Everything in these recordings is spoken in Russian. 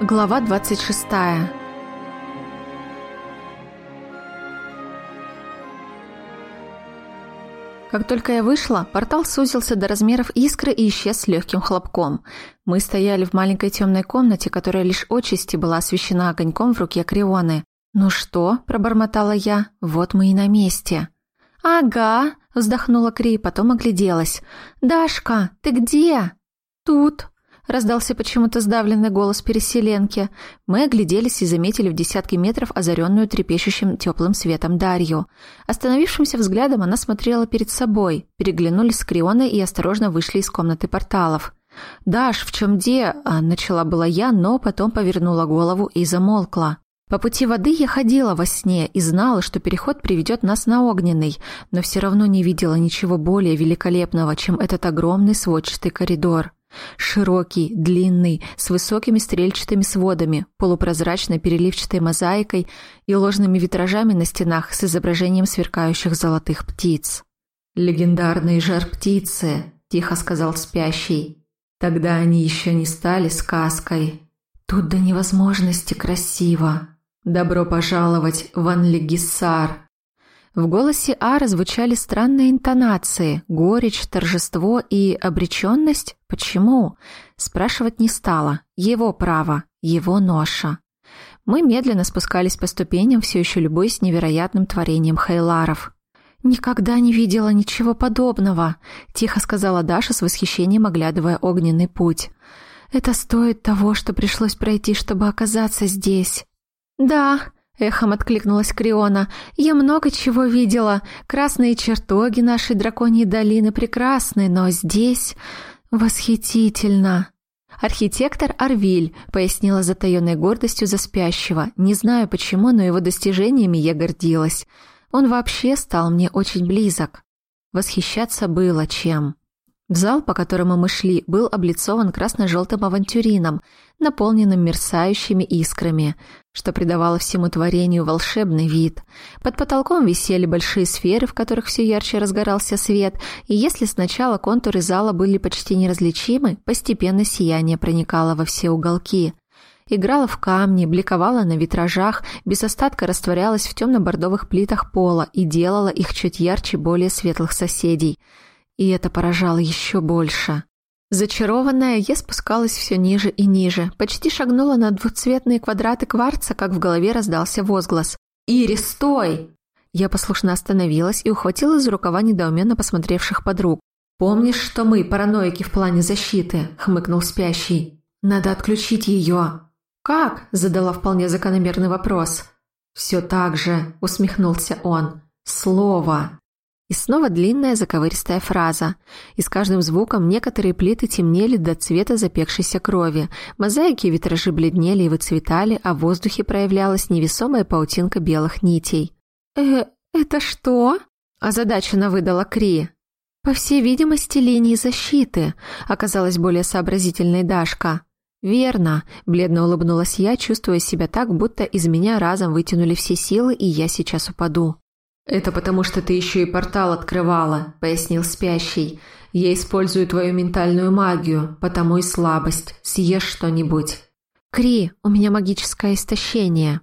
Глава 26. Как только я вышла, портал сузился до размеров искры и исчез легким хлопком. Мы стояли в маленькой темной комнате, которая лишь отчасти была освещена огоньком в руке Крионы. «Ну что?» – пробормотала я. «Вот мы и на месте». «Ага», – вздохнула Кри, потом огляделась. «Дашка, ты где?» «Тут», раздался почему-то сдавленный голос переселенки. Мы огляделись и заметили в десятки метров озаренную трепещущим теплым светом Дарью. Остановившимся взглядом она смотрела перед собой, переглянулись с Крионой и осторожно вышли из комнаты порталов. «Даш, в чем де?» – начала была я, но потом повернула голову и замолкла. По пути воды я ходила во сне и знала, что переход приведет нас на огненный, но все равно не видела ничего более великолепного, чем этот огромный сводчатый коридор. Широкий, длинный, с высокими стрельчатыми сводами, полупрозрачной переливчатой мозаикой и ложными витражами на стенах с изображением сверкающих золотых птиц. «Легендарные жар-птицы», – тихо сказал спящий. «Тогда они еще не стали сказкой. Тут до невозможности красиво. Добро пожаловать в Анлегиссар». В голосе Ара звучали странные интонации, горечь, торжество и обреченность. Почему? Спрашивать не стала. Его право, его ноша. Мы медленно спускались по ступеням, все еще любуясь невероятным творением Хейларов. «Никогда не видела ничего подобного», – тихо сказала Даша с восхищением, оглядывая огненный путь. «Это стоит того, что пришлось пройти, чтобы оказаться здесь». «Да», Эхом откликнулась Криона. «Я много чего видела. Красные чертоги нашей драконьей долины прекрасны, но здесь восхитительно». «Архитектор Арвиль», — пояснила затаённой гордостью за спящего. «Не знаю почему, но его достижениями я гордилась. Он вообще стал мне очень близок. Восхищаться было чем». Зал, по которому мы шли, был облицован красно-желтым авантюрином, наполненным мерцающими искрами, что придавало всему творению волшебный вид. Под потолком висели большие сферы, в которых все ярче разгорался свет, и если сначала контуры зала были почти неразличимы, постепенно сияние проникало во все уголки. Играла в камни, бликовала на витражах, без остатка растворялась в темно-бордовых плитах пола и делала их чуть ярче более светлых соседей – и это поражало еще больше. Зачарованная, я спускалась все ниже и ниже, почти шагнула на двуцветные квадраты кварца, как в голове раздался возглас. «Ири, стой!» Я послушно остановилась и ухватила за рукава недоуменно посмотревших подруг. «Помнишь, что мы параноики в плане защиты?» – хмыкнул спящий. «Надо отключить ее». «Как?» – задала вполне закономерный вопрос. «Все так же», – усмехнулся он. «Слово». И снова длинная заковыристая фраза. И с каждым звуком некоторые плиты темнели до цвета запекшейся крови, мозаики и витражи бледнели и выцветали, а в воздухе проявлялась невесомая паутинка белых нитей. «Э, это что?» – озадаченно выдала Кри. «По всей видимости, линии защиты», – оказалась более сообразительной Дашка. «Верно», – бледно улыбнулась я, чувствуя себя так, будто из меня разом вытянули все силы, и я сейчас упаду. «Это потому, что ты еще и портал открывала», — пояснил спящий. «Я использую твою ментальную магию, потому и слабость. Съешь что-нибудь». «Кри, у меня магическое истощение».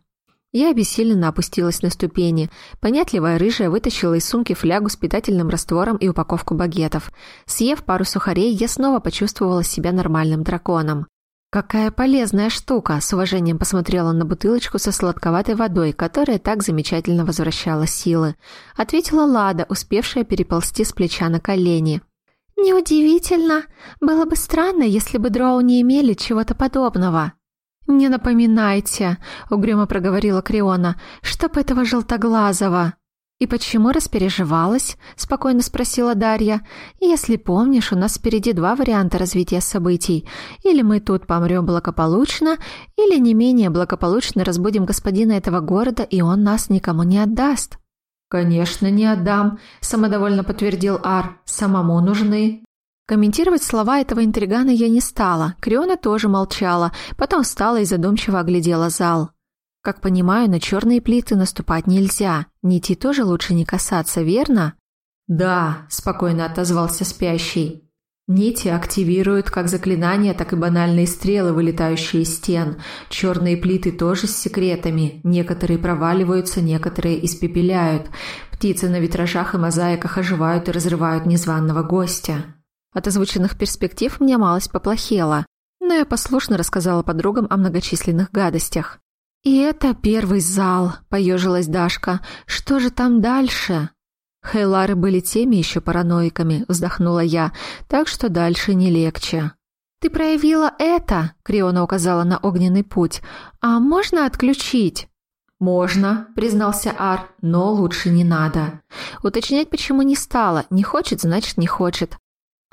Я обессиленно опустилась на ступени. Понятливая рыжая вытащила из сумки флягу с питательным раствором и упаковку багетов. Съев пару сухарей, я снова почувствовала себя нормальным драконом. «Какая полезная штука!» – с уважением посмотрела на бутылочку со сладковатой водой, которая так замечательно возвращала силы. Ответила Лада, успевшая переползти с плеча на колени. «Неудивительно. Было бы странно, если бы дроу не имели чего-то подобного». «Не напоминайте», — угрюмо проговорила Криона, — «чтоб этого желтоглазого». «И почему распереживалась?» – спокойно спросила Дарья. «Если помнишь, у нас впереди два варианта развития событий. Или мы тут помрем благополучно, или не менее благополучно разбудим господина этого города, и он нас никому не отдаст». «Конечно, не отдам», – самодовольно подтвердил Ар. «Самому нужны». Комментировать слова этого интригана я не стала. Криона тоже молчала, потом встала и задумчиво оглядела зал. Как понимаю, на черные плиты наступать нельзя. Нити тоже лучше не касаться, верно? Да, спокойно отозвался спящий. Нити активируют как заклинания, так и банальные стрелы, вылетающие из стен. Черные плиты тоже с секретами. Некоторые проваливаются, некоторые испепеляют. Птицы на витражах и мозаиках оживают и разрывают незваного гостя. От озвученных перспектив мне малость поплохело, но я послушно рассказала подругам о многочисленных гадостях. «И это первый зал», — поежилась Дашка. «Что же там дальше?» Хейлары были теми еще параноиками, вздохнула я, так что дальше не легче. «Ты проявила это», — Криона указала на огненный путь. «А можно отключить?» «Можно», — признался Ар, — «но лучше не надо». Уточнять почему не стало. Не хочет, значит, не хочет.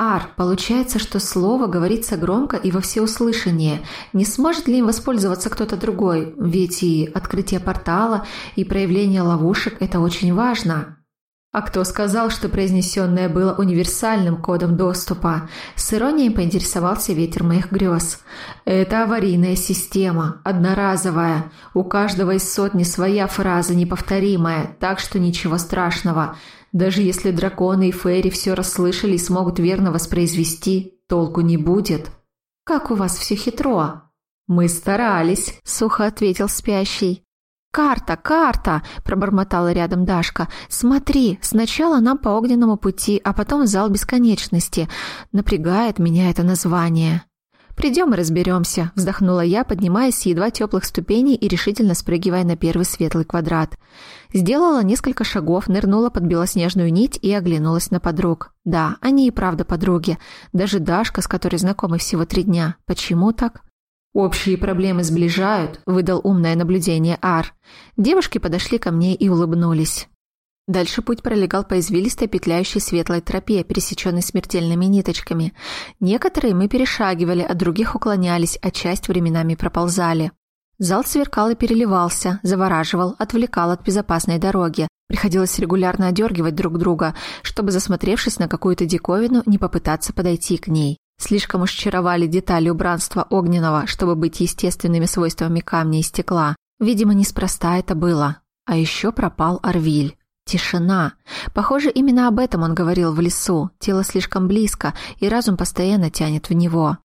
«Ар, получается, что слово говорится громко и во всеуслышание. Не сможет ли им воспользоваться кто-то другой? Ведь и открытие портала, и проявление ловушек – это очень важно». А кто сказал, что произнесенное было универсальным кодом доступа? С иронией поинтересовался ветер моих грез. Это аварийная система, одноразовая. У каждого из сотни своя фраза неповторимая, так что ничего страшного. Даже если драконы и фейри все расслышали и смогут верно воспроизвести, толку не будет. «Как у вас все хитро!» «Мы старались», — сухо ответил спящий. «Карта, карта!» – пробормотала рядом Дашка. «Смотри, сначала нам по огненному пути, а потом в зал бесконечности. Напрягает меня это название». «Придем и разберемся», – вздохнула я, поднимаясь с едва теплых ступеней и решительно спрыгивая на первый светлый квадрат. Сделала несколько шагов, нырнула под белоснежную нить и оглянулась на подруг. Да, они и правда подруги. Даже Дашка, с которой знакомы всего три дня. Почему так? «Общие проблемы сближают», – выдал умное наблюдение Ар. Девушки подошли ко мне и улыбнулись. Дальше путь пролегал по извилистой петляющей светлой тропе, пересеченной смертельными ниточками. Некоторые мы перешагивали, а других уклонялись, а часть временами проползали. Зал сверкал и переливался, завораживал, отвлекал от безопасной дороги. Приходилось регулярно одергивать друг друга, чтобы, засмотревшись на какую-то диковину, не попытаться подойти к ней. Слишком уж чаровали детали убранства огненного, чтобы быть естественными свойствами камня и стекла. Видимо, неспроста это было. А еще пропал Арвиль. Тишина. Похоже, именно об этом он говорил в лесу. Тело слишком близко, и разум постоянно тянет в него.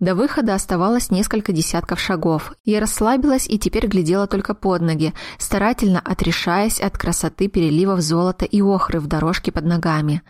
До выхода оставалось несколько десятков шагов. Я расслабилась и теперь глядела только под ноги, старательно отрешаясь от красоты переливов золота и охры в дорожке под ногами.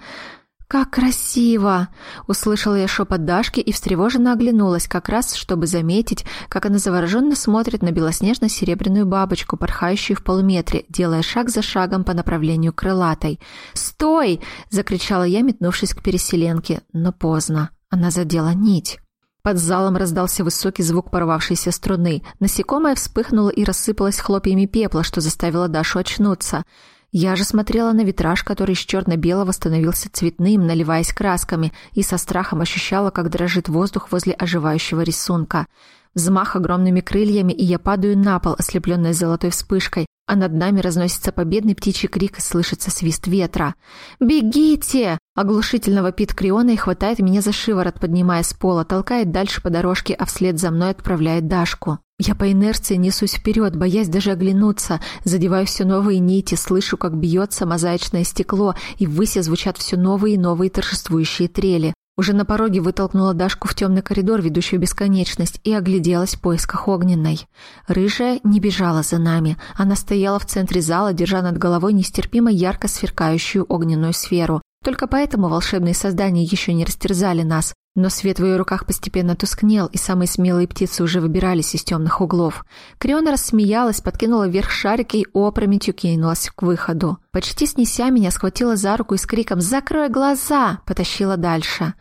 «Как красиво!» – услышала я шепот Дашки и встревоженно оглянулась, как раз, чтобы заметить, как она завороженно смотрит на белоснежно-серебряную бабочку, порхающую в полуметре, делая шаг за шагом по направлению крылатой. «Стой!» – закричала я, метнувшись к переселенке, но поздно. Она задела нить. Под залом раздался высокий звук порвавшейся струны. Насекомое вспыхнуло и рассыпалось хлопьями пепла, что заставило Дашу очнуться – я же смотрела на витраж, который из черно-белого становился цветным, наливаясь красками, и со страхом ощущала, как дрожит воздух возле оживающего рисунка. Взмах огромными крыльями, и я падаю на пол, ослепленная золотой вспышкой, а над нами разносится победный птичий крик и слышится свист ветра. «Бегите!» Оглушительно вопит Криона и хватает меня за шиворот, поднимая с пола, толкает дальше по дорожке, а вслед за мной отправляет Дашку. Я по инерции несусь вперед, боясь даже оглянуться, задеваю все новые нити, слышу, как бьется мозаичное стекло, и в высе звучат все новые и новые торжествующие трели. Уже на пороге вытолкнула Дашку в темный коридор, ведущий в бесконечность, и огляделась в поисках огненной. Рыжая не бежала за нами. Она стояла в центре зала, держа над головой нестерпимо ярко сверкающую огненную сферу. Только поэтому волшебные создания еще не растерзали нас. Но свет в ее руках постепенно тускнел, и самые смелые птицы уже выбирались из темных углов. Криона рассмеялась, подкинула вверх шарик и опрометью кинулась к выходу. Почти снеся меня, схватила за руку и с криком «Закрой глаза!» потащила дальше.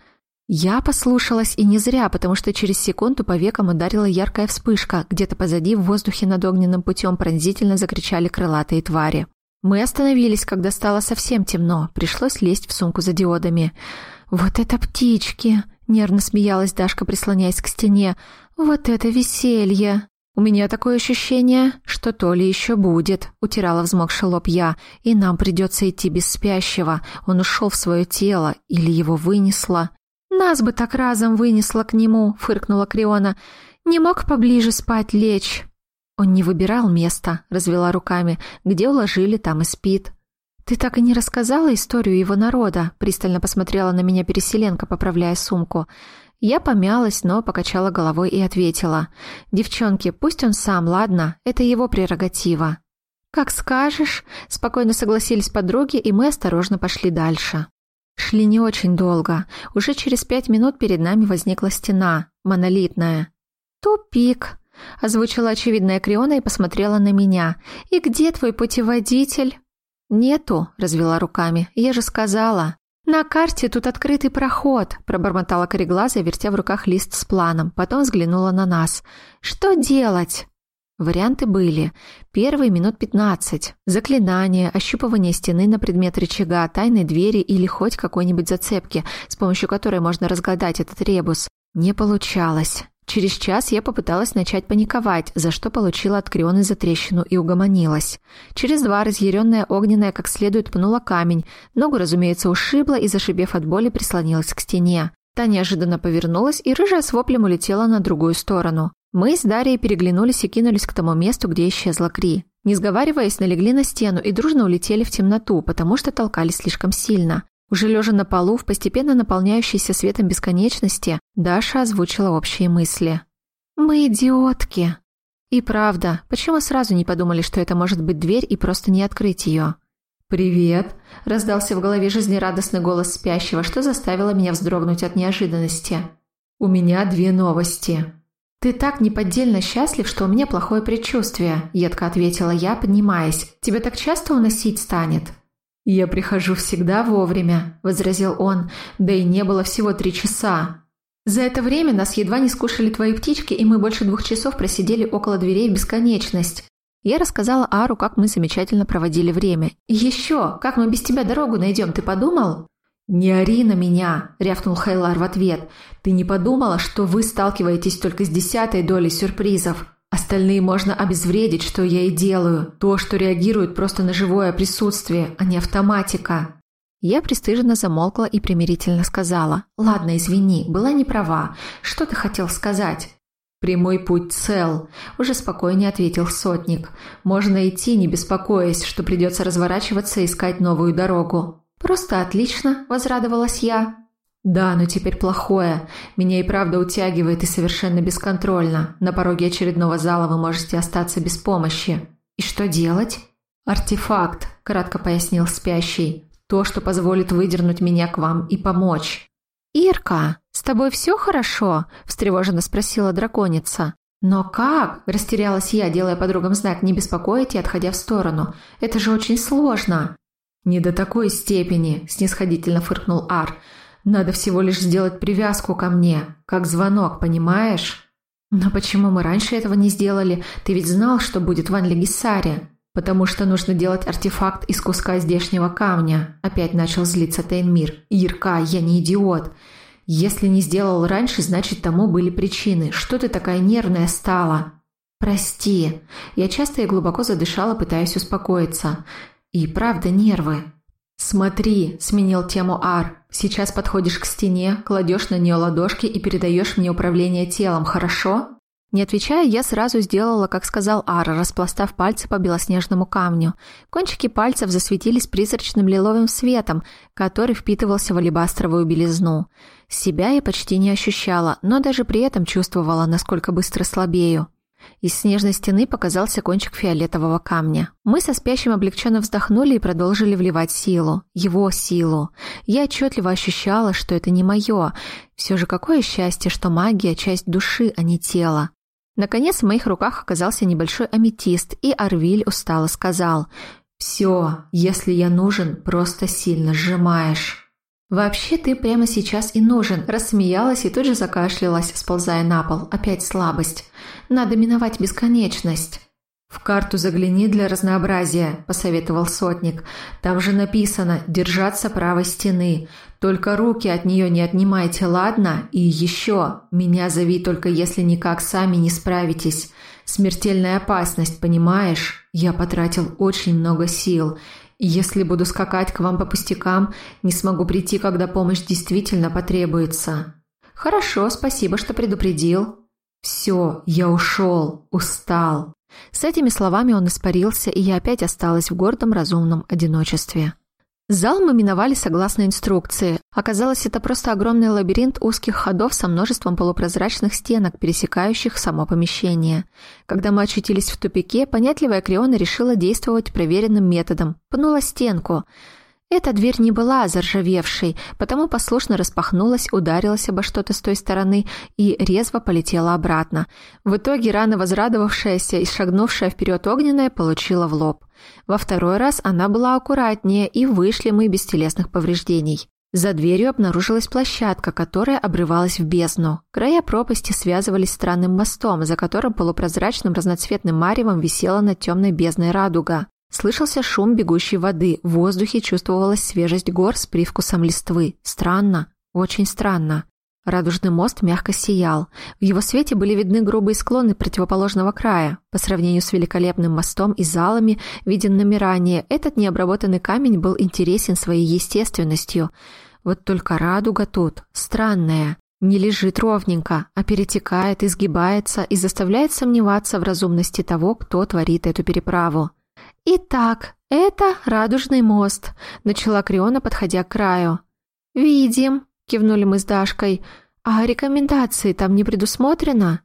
Я послушалась и не зря, потому что через секунду по векам ударила яркая вспышка. Где-то позади в воздухе над огненным путем пронзительно закричали крылатые твари. Мы остановились, когда стало совсем темно. Пришлось лезть в сумку за диодами. «Вот это птички!» Нервно смеялась Дашка, прислоняясь к стене. «Вот это веселье!» «У меня такое ощущение, что то ли еще будет», — утирала взмокший лоб я, «и нам придется идти без спящего. Он ушел в свое тело или его вынесло». «Нас бы так разом вынесло к нему», — фыркнула Криона. «Не мог поближе спать лечь». «Он не выбирал место», — развела руками. «Где уложили, там и спит». «Ты так и не рассказала историю его народа?» Пристально посмотрела на меня переселенка, поправляя сумку. Я помялась, но покачала головой и ответила. «Девчонки, пусть он сам, ладно? Это его прерогатива». «Как скажешь», — спокойно согласились подруги, и мы осторожно пошли дальше. Шли не очень долго. Уже через пять минут перед нами возникла стена, монолитная. «Тупик», — озвучила очевидная Криона и посмотрела на меня. «И где твой путеводитель?» «Нету», — развела руками. «Я же сказала». «На карте тут открытый проход», – пробормотала кореглазая, вертя в руках лист с планом. Потом взглянула на нас. «Что делать?» Варианты были. Первый минут пятнадцать. Заклинание, ощупывание стены на предмет рычага, тайной двери или хоть какой-нибудь зацепки, с помощью которой можно разгадать этот ребус. Не получалось. Через час я попыталась начать паниковать, за что получила от Крионы затрещину и угомонилась. Через два разъяренная огненная как следует пнула камень, ногу, разумеется, ушибла и, зашибев от боли, прислонилась к стене. Та неожиданно повернулась, и рыжая с воплем улетела на другую сторону. Мы с Дарьей переглянулись и кинулись к тому месту, где исчезла Кри. Не сговариваясь, налегли на стену и дружно улетели в темноту, потому что толкались слишком сильно. Уже лежа на полу, в постепенно наполняющейся светом бесконечности, Даша озвучила общие мысли. «Мы идиотки!» И правда, почему сразу не подумали, что это может быть дверь и просто не открыть ее? «Привет!» – раздался в голове жизнерадостный голос спящего, что заставило меня вздрогнуть от неожиданности. «У меня две новости». «Ты так неподдельно счастлив, что у меня плохое предчувствие», – едко ответила я, поднимаясь. «Тебя так часто уносить станет?» «Я прихожу всегда вовремя», – возразил он, – «да и не было всего три часа». «За это время нас едва не скушали твои птички, и мы больше двух часов просидели около дверей в бесконечность». Я рассказала Ару, как мы замечательно проводили время. «И еще, как мы без тебя дорогу найдем, ты подумал?» «Не ори на меня!» – рявкнул Хайлар в ответ. «Ты не подумала, что вы сталкиваетесь только с десятой долей сюрпризов? Остальные можно обезвредить, что я и делаю. То, что реагирует просто на живое присутствие, а не автоматика. Я пристыженно замолкла и примирительно сказала. «Ладно, извини, была не права. Что ты хотел сказать?» «Прямой путь цел», – уже спокойнее ответил сотник. «Можно идти, не беспокоясь, что придется разворачиваться и искать новую дорогу». «Просто отлично», – возрадовалась я. «Да, но теперь плохое. Меня и правда утягивает и совершенно бесконтрольно. На пороге очередного зала вы можете остаться без помощи. И что делать?» «Артефакт», – кратко пояснил спящий. «То, что позволит выдернуть меня к вам и помочь». «Ирка, с тобой все хорошо?» – встревоженно спросила драконица. «Но как?» – растерялась я, делая подругам знак «не беспокоить» и отходя в сторону. «Это же очень сложно». «Не до такой степени», – снисходительно фыркнул Ар. Надо всего лишь сделать привязку ко мне, как звонок, понимаешь? Но почему мы раньше этого не сделали? Ты ведь знал, что будет в Анлегисаре. Потому что нужно делать артефакт из куска здешнего камня. Опять начал злиться Тейнмир. Ирка, я не идиот. Если не сделал раньше, значит тому были причины. Что ты такая нервная стала? Прости. Я часто и глубоко задышала, пытаясь успокоиться. И правда нервы. «Смотри», – сменил тему Ар. «Сейчас подходишь к стене, кладешь на нее ладошки и передаешь мне управление телом, хорошо?» Не отвечая, я сразу сделала, как сказал Ар, распластав пальцы по белоснежному камню. Кончики пальцев засветились призрачным лиловым светом, который впитывался в алебастровую белизну. Себя я почти не ощущала, но даже при этом чувствовала, насколько быстро слабею. Из снежной стены показался кончик фиолетового камня. Мы со спящим облегченно вздохнули и продолжили вливать силу. Его силу. Я отчетливо ощущала, что это не мое. Все же какое счастье, что магия – часть души, а не тела. Наконец в моих руках оказался небольшой аметист, и Арвиль устало сказал «Все, если я нужен, просто сильно сжимаешь». «Вообще ты прямо сейчас и нужен», – рассмеялась и тут же закашлялась, сползая на пол. Опять слабость. «Надо миновать бесконечность». «В карту загляни для разнообразия», – посоветовал сотник. «Там же написано «держаться правой стены». Только руки от нее не отнимайте, ладно? И еще, меня зови только если никак сами не справитесь. Смертельная опасность, понимаешь? Я потратил очень много сил. Если буду скакать к вам по пустякам, не смогу прийти, когда помощь действительно потребуется. Хорошо, спасибо, что предупредил. Все, я ушел, устал. С этими словами он испарился, и я опять осталась в гордом разумном одиночестве. Зал мы миновали согласно инструкции. Оказалось, это просто огромный лабиринт узких ходов со множеством полупрозрачных стенок, пересекающих само помещение. Когда мы очутились в тупике, понятливая Криона решила действовать проверенным методом. Пнула стенку. Эта дверь не была заржавевшей, потому послушно распахнулась, ударилась обо что-то с той стороны и резво полетела обратно. В итоге рано возрадовавшаяся и шагнувшая вперед огненная получила в лоб. Во второй раз она была аккуратнее, и вышли мы без телесных повреждений. За дверью обнаружилась площадка, которая обрывалась в бездну. Края пропасти связывались странным мостом, за которым полупрозрачным разноцветным маревом висела над темной бездной радуга. Слышался шум бегущей воды, в воздухе чувствовалась свежесть гор с привкусом листвы. Странно, очень странно. Радужный мост мягко сиял. В его свете были видны грубые склоны противоположного края. По сравнению с великолепным мостом и залами, виденными ранее, этот необработанный камень был интересен своей естественностью. Вот только радуга тут странная. Не лежит ровненько, а перетекает, изгибается и заставляет сомневаться в разумности того, кто творит эту переправу. «Итак, это Радужный мост», — начала Криона, подходя к краю. «Видим», — кивнули мы с Дашкой. «А рекомендации там не предусмотрено?»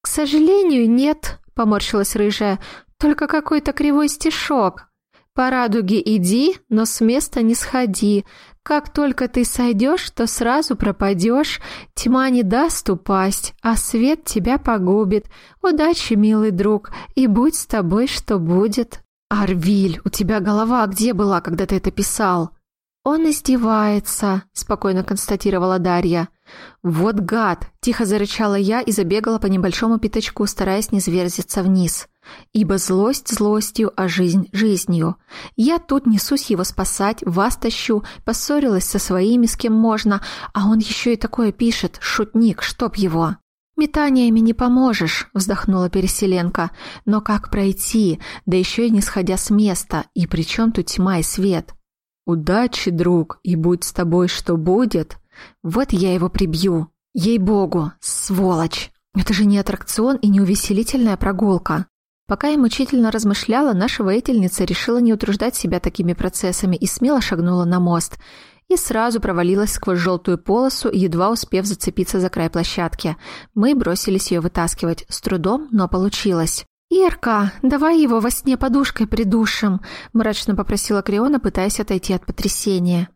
«К сожалению, нет», — поморщилась рыжая. «Только какой-то кривой стишок. По радуге иди, но с места не сходи. Как только ты сойдешь, то сразу пропадешь. Тьма не даст упасть, а свет тебя погубит. Удачи, милый друг, и будь с тобой, что будет». «Арвиль, у тебя голова где была, когда ты это писал?» «Он издевается», — спокойно констатировала Дарья. «Вот гад!» — тихо зарычала я и забегала по небольшому пятачку, стараясь не зверзиться вниз. «Ибо злость злостью, а жизнь жизнью. Я тут несусь его спасать, вас тащу, поссорилась со своими, с кем можно, а он еще и такое пишет, шутник, чтоб его!» «Метаниями не поможешь», — вздохнула Переселенка. «Но как пройти, да еще и не сходя с места, и при чем тут тьма и свет?» «Удачи, друг, и будь с тобой, что будет!» «Вот я его прибью! Ей-богу, сволочь! Это же не аттракцион и не увеселительная прогулка!» Пока я мучительно размышляла, наша воительница решила не утруждать себя такими процессами и смело шагнула на мост и сразу провалилась сквозь желтую полосу, едва успев зацепиться за край площадки. Мы бросились ее вытаскивать. С трудом, но получилось. «Ирка, давай его во сне подушкой придушим», – мрачно попросила Криона, пытаясь отойти от потрясения.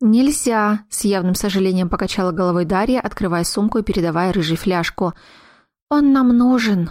«Нельзя», – с явным сожалением покачала головой Дарья, открывая сумку и передавая рыжий фляжку. «Он нам нужен».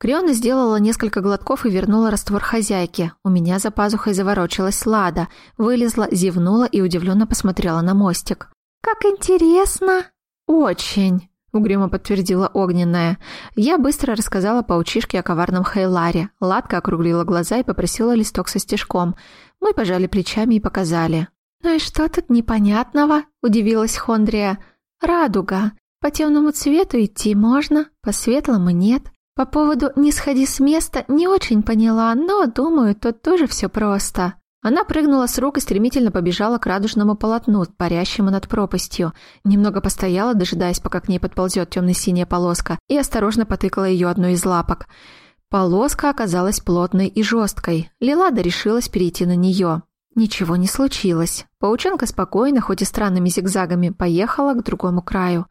Криона сделала несколько глотков и вернула раствор хозяйке. У меня за пазухой заворочилась Лада, вылезла, зевнула и удивленно посмотрела на мостик. «Как интересно!» «Очень!» — угрюмо подтвердила Огненная. Я быстро рассказала паучишке о коварном Хейларе. Ладка округлила глаза и попросила листок со стежком. Мы пожали плечами и показали. «Ну и что тут непонятного?» — удивилась Хондрия. «Радуга. По темному цвету идти можно, по светлому нет. По поводу «не сходи с места» не очень поняла, но, думаю, тут тоже все просто. Она прыгнула с рук и стремительно побежала к радужному полотну, парящему над пропастью. Немного постояла, дожидаясь, пока к ней подползет темно-синяя полоска, и осторожно потыкала ее одной из лапок. Полоска оказалась плотной и жесткой. Лилада решилась перейти на нее. Ничего не случилось. Паучонка спокойно, хоть и странными зигзагами, поехала к другому краю.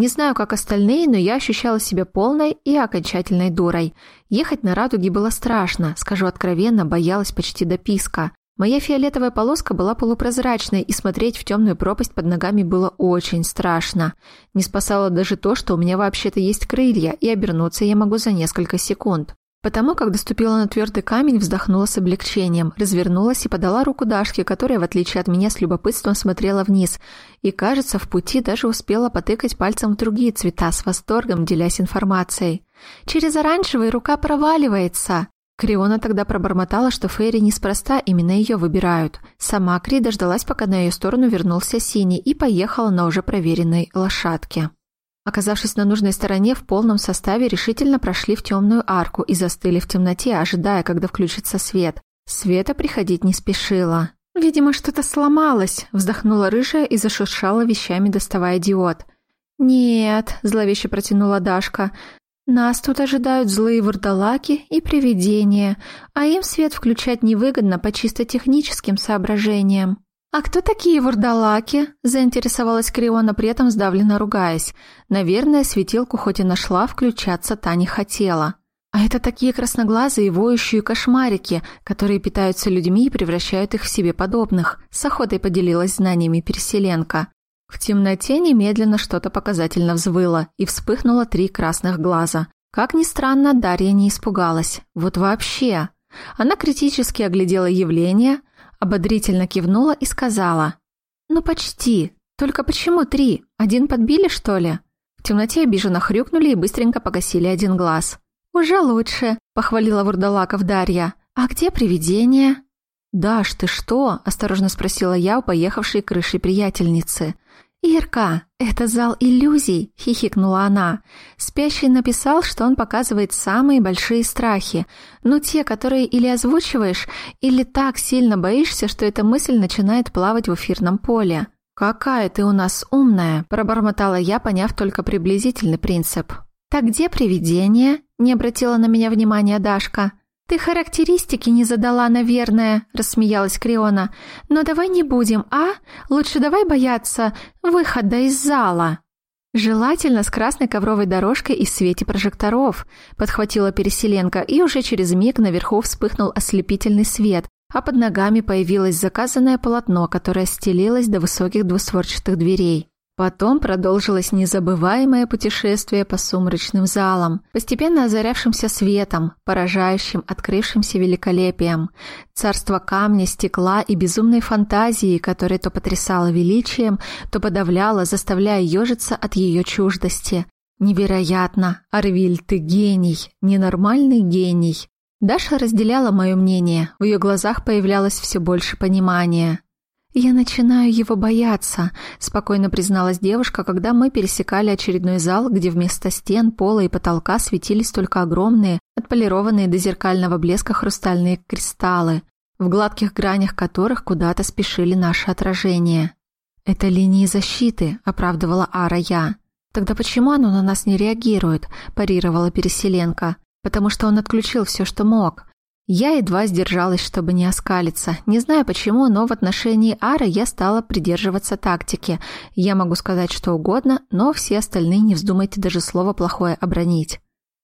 Не знаю, как остальные, но я ощущала себя полной и окончательной дурой. Ехать на радуге было страшно, скажу откровенно, боялась почти до писка. Моя фиолетовая полоска была полупрозрачной, и смотреть в темную пропасть под ногами было очень страшно. Не спасало даже то, что у меня вообще-то есть крылья, и обернуться я могу за несколько секунд. Потому как доступила на твердый камень, вздохнула с облегчением, развернулась и подала руку Дашке, которая, в отличие от меня, с любопытством смотрела вниз. И, кажется, в пути даже успела потыкать пальцем в другие цвета, с восторгом делясь информацией. «Через оранжевый рука проваливается!» Криона тогда пробормотала, что Фейри неспроста именно ее выбирают. Сама Кри дождалась, пока на ее сторону вернулся Синий и поехала на уже проверенной лошадке. Оказавшись на нужной стороне, в полном составе решительно прошли в темную арку и застыли в темноте, ожидая, когда включится свет. Света приходить не спешила. «Видимо, что-то сломалось», — вздохнула рыжая и зашуршала вещами, доставая диод. «Нет», — зловеще протянула Дашка, — «нас тут ожидают злые вурдалаки и привидения, а им свет включать невыгодно по чисто техническим соображениям». «А кто такие вурдалаки?» – заинтересовалась Криона, при этом сдавленно ругаясь. Наверное, светилку хоть и нашла, включаться та не хотела. А это такие красноглазые воющие кошмарики, которые питаются людьми и превращают их в себе подобных. С охотой поделилась знаниями переселенка. В темноте немедленно что-то показательно взвыло, и вспыхнуло три красных глаза. Как ни странно, Дарья не испугалась. Вот вообще. Она критически оглядела явление, ободрительно кивнула и сказала. «Ну почти. Только почему три? Один подбили, что ли?» В темноте обиженно хрюкнули и быстренько погасили один глаз. «Уже лучше», — похвалила Вурдалаков Дарья. «А где привидение?» «Даш, ты что?» – осторожно спросила я у поехавшей крышей приятельницы. «Ирка, это зал иллюзий», — хихикнула она. Спящий написал, что он показывает самые большие страхи, но те, которые или озвучиваешь, или так сильно боишься, что эта мысль начинает плавать в эфирном поле. «Какая ты у нас умная», — пробормотала я, поняв только приблизительный принцип. «Так где привидение?» — не обратила на меня внимания Дашка. «Ты характеристики не задала, наверное», — рассмеялась Криона. «Но давай не будем, а? Лучше давай бояться выхода из зала». «Желательно с красной ковровой дорожкой и в свете прожекторов», — подхватила Переселенка, и уже через миг наверху вспыхнул ослепительный свет, а под ногами появилось заказанное полотно, которое стелилось до высоких двустворчатых дверей. Потом продолжилось незабываемое путешествие по сумрачным залам, постепенно озарявшимся светом, поражающим открывшимся великолепием. Царство камня, стекла и безумной фантазии, которая то потрясала величием, то подавляла, заставляя ежиться от ее чуждости. Невероятно! Арвиль, ты гений! Ненормальный гений! Даша разделяла мое мнение, в ее глазах появлялось все больше понимания. «Я начинаю его бояться», — спокойно призналась девушка, когда мы пересекали очередной зал, где вместо стен, пола и потолка светились только огромные, отполированные до зеркального блеска хрустальные кристаллы, в гладких гранях которых куда-то спешили наши отражения. «Это линии защиты», — оправдывала Ара я. «Тогда почему оно на нас не реагирует?» – парировала Переселенка. «Потому что он отключил все, что мог. Я едва сдержалась, чтобы не оскалиться. Не знаю почему, но в отношении Ары я стала придерживаться тактики. Я могу сказать что угодно, но все остальные не вздумайте даже слово плохое обронить.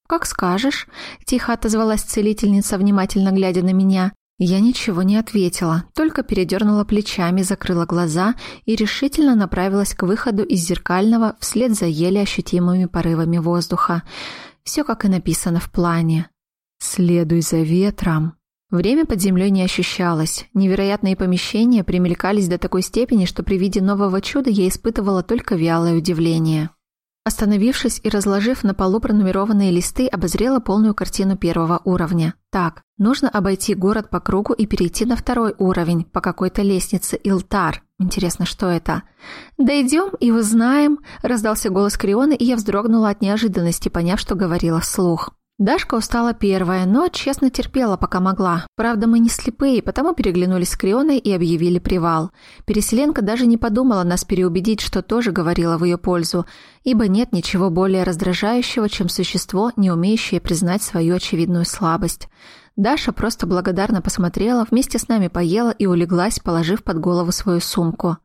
«Как скажешь», – тихо отозвалась целительница, внимательно глядя на меня. Я ничего не ответила, только передернула плечами, закрыла глаза и решительно направилась к выходу из зеркального вслед за еле ощутимыми порывами воздуха. Все как и написано в плане. Следуй за ветром. Время под землей не ощущалось. Невероятные помещения примелькались до такой степени, что при виде нового чуда я испытывала только вялое удивление. Остановившись и разложив на полу пронумерованные листы, обозрела полную картину первого уровня. Так, нужно обойти город по кругу и перейти на второй уровень по какой-то лестнице Илтар. Интересно, что это? «Дойдем и узнаем», – раздался голос Крионы, и я вздрогнула от неожиданности, поняв, что говорила вслух. Дашка устала первая, но честно терпела, пока могла. Правда, мы не слепые, потому переглянулись с Крионой и объявили привал. Переселенка даже не подумала нас переубедить, что тоже говорила в ее пользу, ибо нет ничего более раздражающего, чем существо, не умеющее признать свою очевидную слабость. Даша просто благодарно посмотрела, вместе с нами поела и улеглась, положив под голову свою сумку.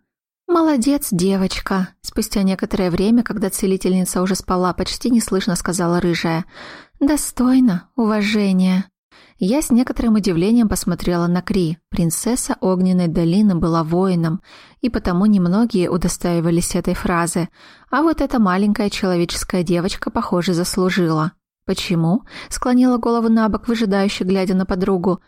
«Молодец, девочка!» Спустя некоторое время, когда целительница уже спала, почти неслышно сказала рыжая – «Достойно уважения». Я с некоторым удивлением посмотрела на Кри. Принцесса Огненной долины была воином, и потому немногие удостаивались этой фразы. А вот эта маленькая человеческая девочка, похоже, заслужила. «Почему?» — склонила голову на бок, выжидающе глядя на подругу.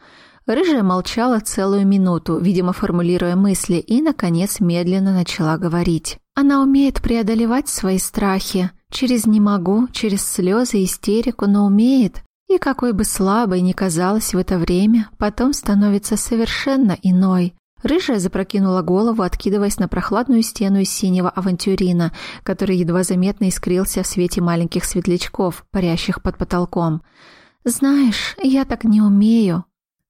Рыжая молчала целую минуту, видимо, формулируя мысли, и, наконец, медленно начала говорить. «Она умеет преодолевать свои страхи. Через «не могу», через слезы, истерику, но умеет. И какой бы слабой ни казалась в это время, потом становится совершенно иной. Рыжая запрокинула голову, откидываясь на прохладную стену из синего авантюрина, который едва заметно искрился в свете маленьких светлячков, парящих под потолком. «Знаешь, я так не умею».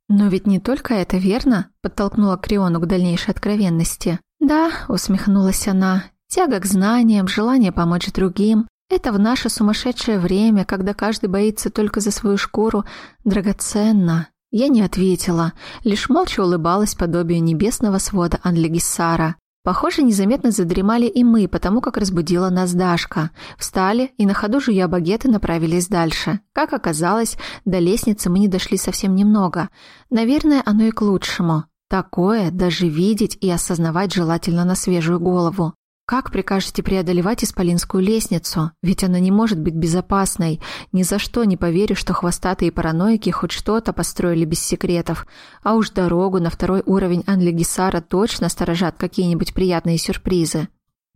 «Но ведь не только это, верно?» — подтолкнула Криону к дальнейшей откровенности. «Да», — усмехнулась она, — «тяга к знаниям, желание помочь другим. Это в наше сумасшедшее время, когда каждый боится только за свою шкуру, драгоценно. Я не ответила, лишь молча улыбалась подобию небесного свода Анлегиссара. Похоже, незаметно задремали и мы, потому как разбудила нас Дашка. Встали и на ходу жуя багеты направились дальше. Как оказалось, до лестницы мы не дошли совсем немного. Наверное, оно и к лучшему. Такое даже видеть и осознавать желательно на свежую голову. Как прикажете преодолевать Исполинскую лестницу? Ведь она не может быть безопасной. Ни за что не поверю, что хвостатые параноики хоть что-то построили без секретов. А уж дорогу на второй уровень Анлегисара точно сторожат какие-нибудь приятные сюрпризы.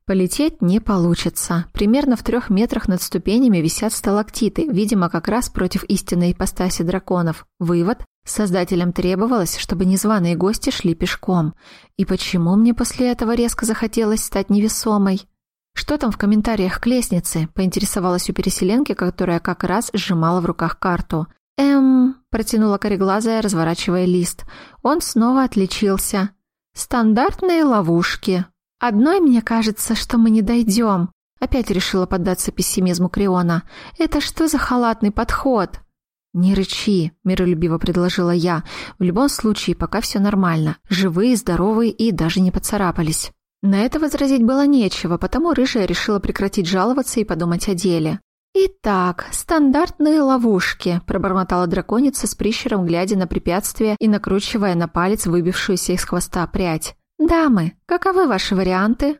Полететь не получится. Примерно в трех метрах над ступенями висят сталактиты, видимо, как раз против истинной ипостаси драконов. Вывод Создателям требовалось, чтобы незваные гости шли пешком. И почему мне после этого резко захотелось стать невесомой? Что там в комментариях к лестнице? Поинтересовалась у переселенки, которая как раз сжимала в руках карту. «Эм...» – протянула кореглазая, разворачивая лист. Он снова отличился. «Стандартные ловушки. Одной мне кажется, что мы не дойдем». Опять решила поддаться пессимизму Криона. «Это что за халатный подход?» «Не рычи», — миролюбиво предложила я. «В любом случае, пока все нормально. Живые, здоровые и даже не поцарапались». На это возразить было нечего, потому рыжая решила прекратить жаловаться и подумать о деле. «Итак, стандартные ловушки», – пробормотала драконица с прищером, глядя на препятствие и накручивая на палец выбившуюся из хвоста прядь. «Дамы, каковы ваши варианты?»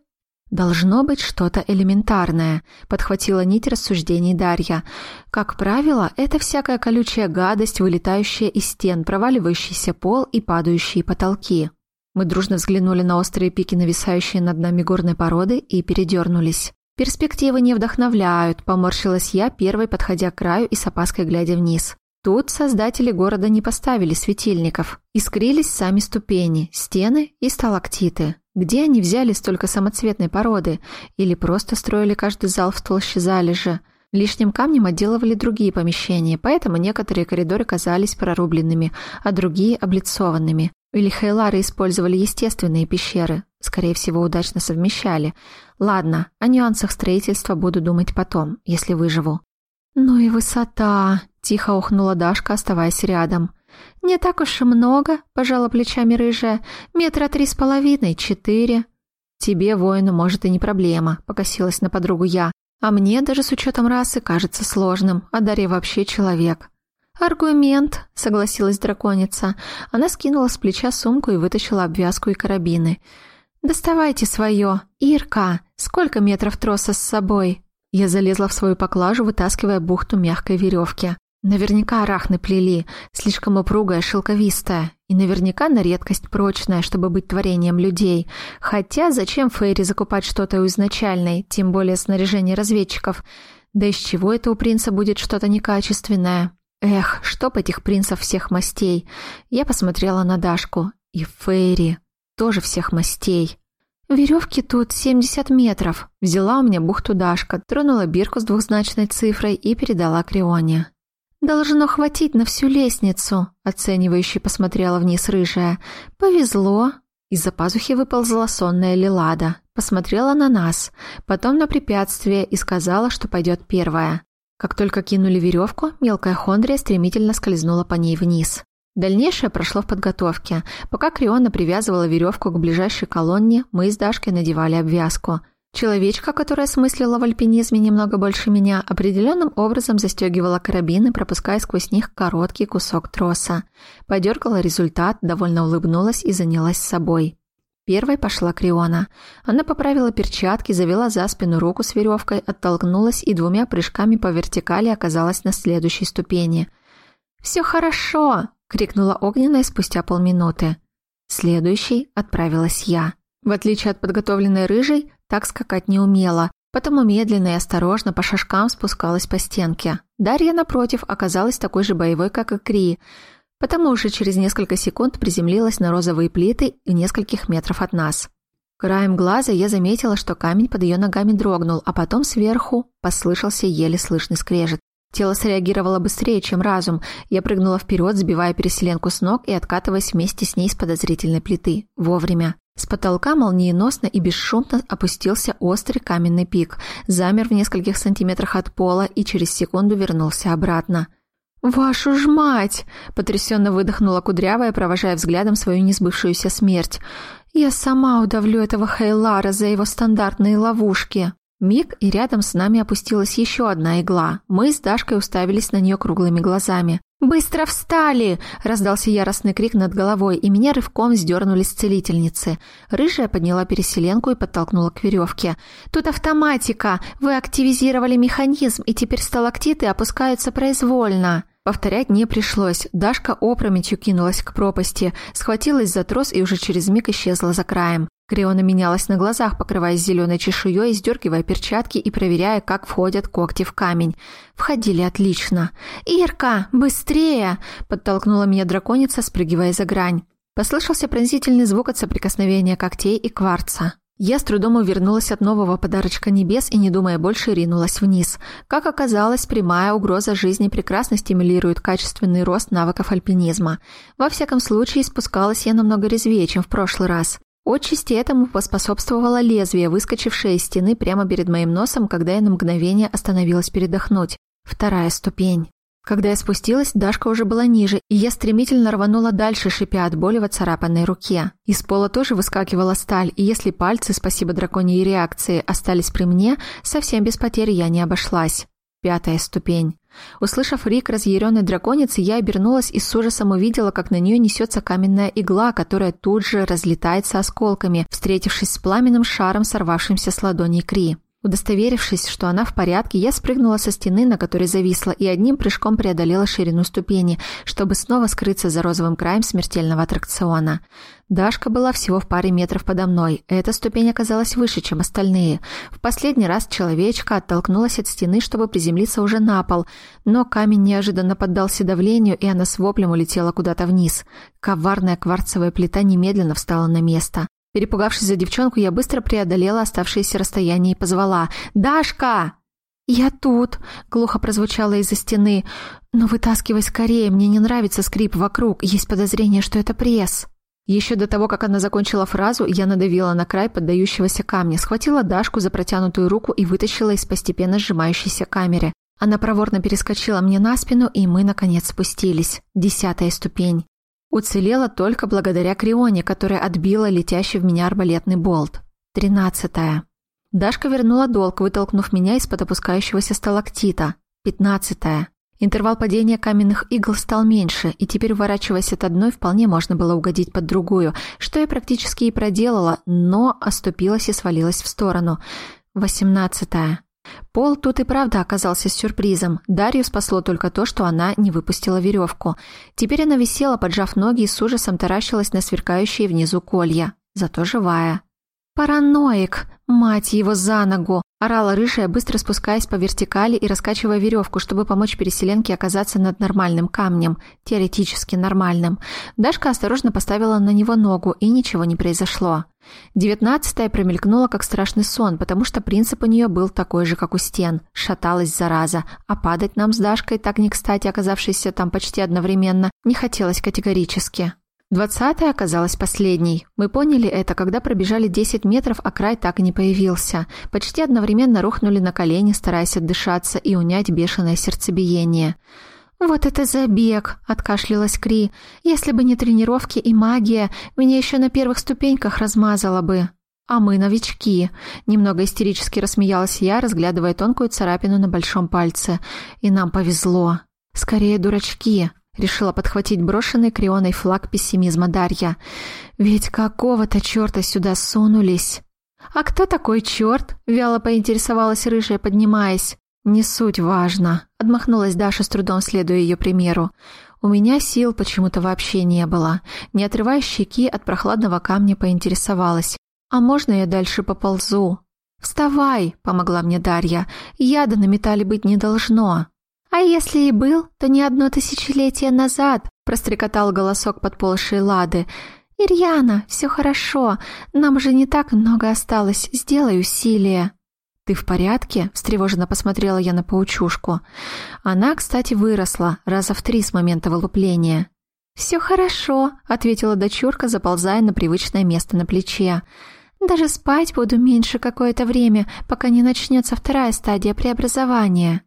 «Должно быть что-то элементарное», — подхватила нить рассуждений Дарья. «Как правило, это всякая колючая гадость, вылетающая из стен, проваливающийся пол и падающие потолки». Мы дружно взглянули на острые пики, нависающие над нами горной породы, и передернулись. «Перспективы не вдохновляют», — поморщилась я, первой подходя к краю и с опаской глядя вниз. Тут создатели города не поставили светильников. Искрились сами ступени, стены и сталактиты. Где они взяли столько самоцветной породы? Или просто строили каждый зал в толще залежи? Лишним камнем отделывали другие помещения, поэтому некоторые коридоры казались прорубленными, а другие – облицованными. Или хейлары использовали естественные пещеры, скорее всего, удачно совмещали. Ладно, о нюансах строительства буду думать потом, если выживу. «Ну и высота!» – тихо ухнула Дашка, оставаясь рядом. «Не так уж и много», — пожала плечами рыжая. «Метра три с половиной, четыре». «Тебе, воину, может, и не проблема», — покосилась на подругу я. «А мне, даже с учетом расы, кажется сложным, а Дарья вообще человек». «Аргумент», — согласилась драконица. Она скинула с плеча сумку и вытащила обвязку и карабины. «Доставайте свое. Ирка, сколько метров троса с собой?» Я залезла в свою поклажу, вытаскивая бухту мягкой веревки. Наверняка арахны плели, слишком упругая, шелковистая. И наверняка на редкость прочная, чтобы быть творением людей. Хотя зачем Фейри закупать что-то у изначальной, тем более снаряжение разведчиков? Да из чего это у принца будет что-то некачественное? Эх, чтоб этих принцев всех мастей. Я посмотрела на Дашку. И Фейри. Тоже всех мастей. «Веревки тут 70 метров». Взяла у меня бухту Дашка, тронула бирку с двухзначной цифрой и передала Крионе. «Должно хватить на всю лестницу», — оценивающе посмотрела вниз рыжая. «Повезло». Из-за пазухи выползла сонная Лилада. Посмотрела на нас, потом на препятствие и сказала, что пойдет первая. Как только кинули веревку, мелкая хондрия стремительно скользнула по ней вниз. Дальнейшее прошло в подготовке. Пока Криона привязывала веревку к ближайшей колонне, мы с Дашкой надевали обвязку — Человечка, которая смыслила в альпинизме немного больше меня, определенным образом застегивала карабины, пропуская сквозь них короткий кусок троса. Подергала результат, довольно улыбнулась и занялась собой. Первой пошла Криона. Она поправила перчатки, завела за спину руку с веревкой, оттолкнулась и двумя прыжками по вертикали оказалась на следующей ступени. «Все хорошо!» — крикнула огненная спустя полминуты. Следующей отправилась я. В отличие от подготовленной рыжей, так скакать не умела, потому медленно и осторожно по шажкам спускалась по стенке. Дарья, напротив, оказалась такой же боевой, как и Кри, потому уже через несколько секунд приземлилась на розовые плиты в нескольких метров от нас. Краем глаза я заметила, что камень под ее ногами дрогнул, а потом сверху послышался еле слышный скрежет. Тело среагировало быстрее, чем разум. Я прыгнула вперед, сбивая переселенку с ног и откатываясь вместе с ней с подозрительной плиты. Вовремя. С потолка молниеносно и бесшумно опустился острый каменный пик, замер в нескольких сантиметрах от пола и через секунду вернулся обратно. «Вашу ж мать!» — потрясенно выдохнула кудрявая, провожая взглядом свою несбывшуюся смерть. «Я сама удавлю этого Хейлара за его стандартные ловушки!» Миг, и рядом с нами опустилась еще одна игла. Мы с Дашкой уставились на нее круглыми глазами. «Быстро встали!» – раздался яростный крик над головой, и меня рывком сдернули с целительницы. Рыжая подняла переселенку и подтолкнула к веревке. «Тут автоматика! Вы активизировали механизм, и теперь сталактиты опускаются произвольно!» Повторять не пришлось. Дашка опрометью кинулась к пропасти, схватилась за трос и уже через миг исчезла за краем. Криона менялась на глазах, покрываясь зеленой чешуей, сдергивая перчатки и проверяя, как входят когти в камень. Входили отлично. «Ирка, быстрее!» – подтолкнула меня драконица, спрыгивая за грань. Послышался пронзительный звук от соприкосновения когтей и кварца. Я с трудом увернулась от нового подарочка небес и, не думая больше, ринулась вниз. Как оказалось, прямая угроза жизни прекрасно стимулирует качественный рост навыков альпинизма. Во всяком случае, спускалась я намного резвее, чем в прошлый раз. Отчасти этому поспособствовало лезвие, выскочившее из стены прямо перед моим носом, когда я на мгновение остановилась передохнуть. Вторая ступень. Когда я спустилась, Дашка уже была ниже, и я стремительно рванула дальше, шипя от боли в оцарапанной руке. Из пола тоже выскакивала сталь, и если пальцы, спасибо драконьей реакции, остались при мне, совсем без потерь я не обошлась. Пятая ступень. Услышав рик разъяренной драконицы, я обернулась и с ужасом увидела, как на нее несется каменная игла, которая тут же разлетается осколками, встретившись с пламенным шаром, сорвавшимся с ладоней Кри. Удостоверившись, что она в порядке, я спрыгнула со стены, на которой зависла, и одним прыжком преодолела ширину ступени, чтобы снова скрыться за розовым краем смертельного аттракциона. Дашка была всего в паре метров подо мной. Эта ступень оказалась выше, чем остальные. В последний раз человечка оттолкнулась от стены, чтобы приземлиться уже на пол, но камень неожиданно поддался давлению, и она с воплем улетела куда-то вниз. Коварная кварцевая плита немедленно встала на место. Перепугавшись за девчонку, я быстро преодолела оставшееся расстояние и позвала «Дашка!» «Я тут!» — глухо прозвучало из-за стены. «Но вытаскивай скорее, мне не нравится скрип вокруг, есть подозрение, что это пресс». Еще до того, как она закончила фразу, я надавила на край поддающегося камня, схватила Дашку за протянутую руку и вытащила из постепенно сжимающейся камеры. Она проворно перескочила мне на спину, и мы, наконец, спустились. Десятая ступень. Уцелела только благодаря Крионе, которая отбила летящий в меня арбалетный болт. Тринадцатая. Дашка вернула долг, вытолкнув меня из-под опускающегося сталактита. Пятнадцатая. Интервал падения каменных игл стал меньше, и теперь, уворачиваясь от одной, вполне можно было угодить под другую, что я практически и проделала, но оступилась и свалилась в сторону. Восемнадцатая. Пол тут и правда оказался сюрпризом. Дарью спасло только то, что она не выпустила веревку. Теперь она висела, поджав ноги и с ужасом таращилась на сверкающие внизу колья. Зато живая. «Параноик! Мать его за ногу!» Орала рыжая, быстро спускаясь по вертикали и раскачивая веревку, чтобы помочь переселенке оказаться над нормальным камнем, теоретически нормальным. Дашка осторожно поставила на него ногу, и ничего не произошло. Девятнадцатая промелькнула как страшный сон, потому что принцип у нее был такой же, как у стен. Шаталась зараза, а падать нам с Дашкой, так не кстати оказавшейся там почти одновременно, не хотелось категорически. Двадцатая оказалась последней. Мы поняли это, когда пробежали 10 метров, а край так и не появился. Почти одновременно рухнули на колени, стараясь отдышаться и унять бешеное сердцебиение. «Вот это забег!» – откашлялась Кри. «Если бы не тренировки и магия, меня еще на первых ступеньках размазало бы». «А мы новички!» – немного истерически рассмеялась я, разглядывая тонкую царапину на большом пальце. «И нам повезло!» «Скорее, дурачки!» Решила подхватить брошенный Крионой флаг пессимизма Дарья. «Ведь какого-то черта сюда сунулись!» «А кто такой черт?» — вяло поинтересовалась рыжая, поднимаясь. «Не суть важно», — отмахнулась Даша с трудом, следуя ее примеру. «У меня сил почему-то вообще не было». Не отрывая щеки от прохладного камня, поинтересовалась. «А можно я дальше поползу?» «Вставай!» — помогла мне Дарья. «Яда на металле быть не должно». «А если и был, то не одно тысячелетие назад», — прострекотал голосок подползшей Лады. «Ирьяна, все хорошо, нам же не так много осталось, сделай усилие». «Ты в порядке?» – встревоженно посмотрела я на паучушку. Она, кстати, выросла раза в три с момента вылупления. «Все хорошо», – ответила дочурка, заползая на привычное место на плече. «Даже спать буду меньше какое-то время, пока не начнется вторая стадия преобразования».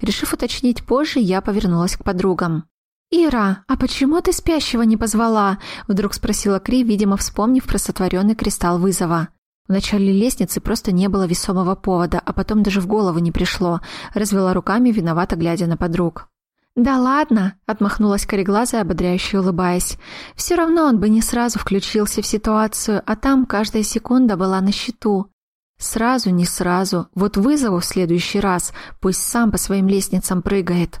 Решив уточнить позже, я повернулась к подругам. «Ира, а почему ты спящего не позвала?» — вдруг спросила Кри, видимо, вспомнив про сотворенный кристалл вызова. В начале лестницы просто не было весомого повода, а потом даже в голову не пришло. Развела руками, виновато глядя на подруг. «Да ладно!» — отмахнулась кореглазая, ободряюще улыбаясь. «Все равно он бы не сразу включился в ситуацию, а там каждая секунда была на счету. Сразу, не сразу. Вот вызову в следующий раз, пусть сам по своим лестницам прыгает».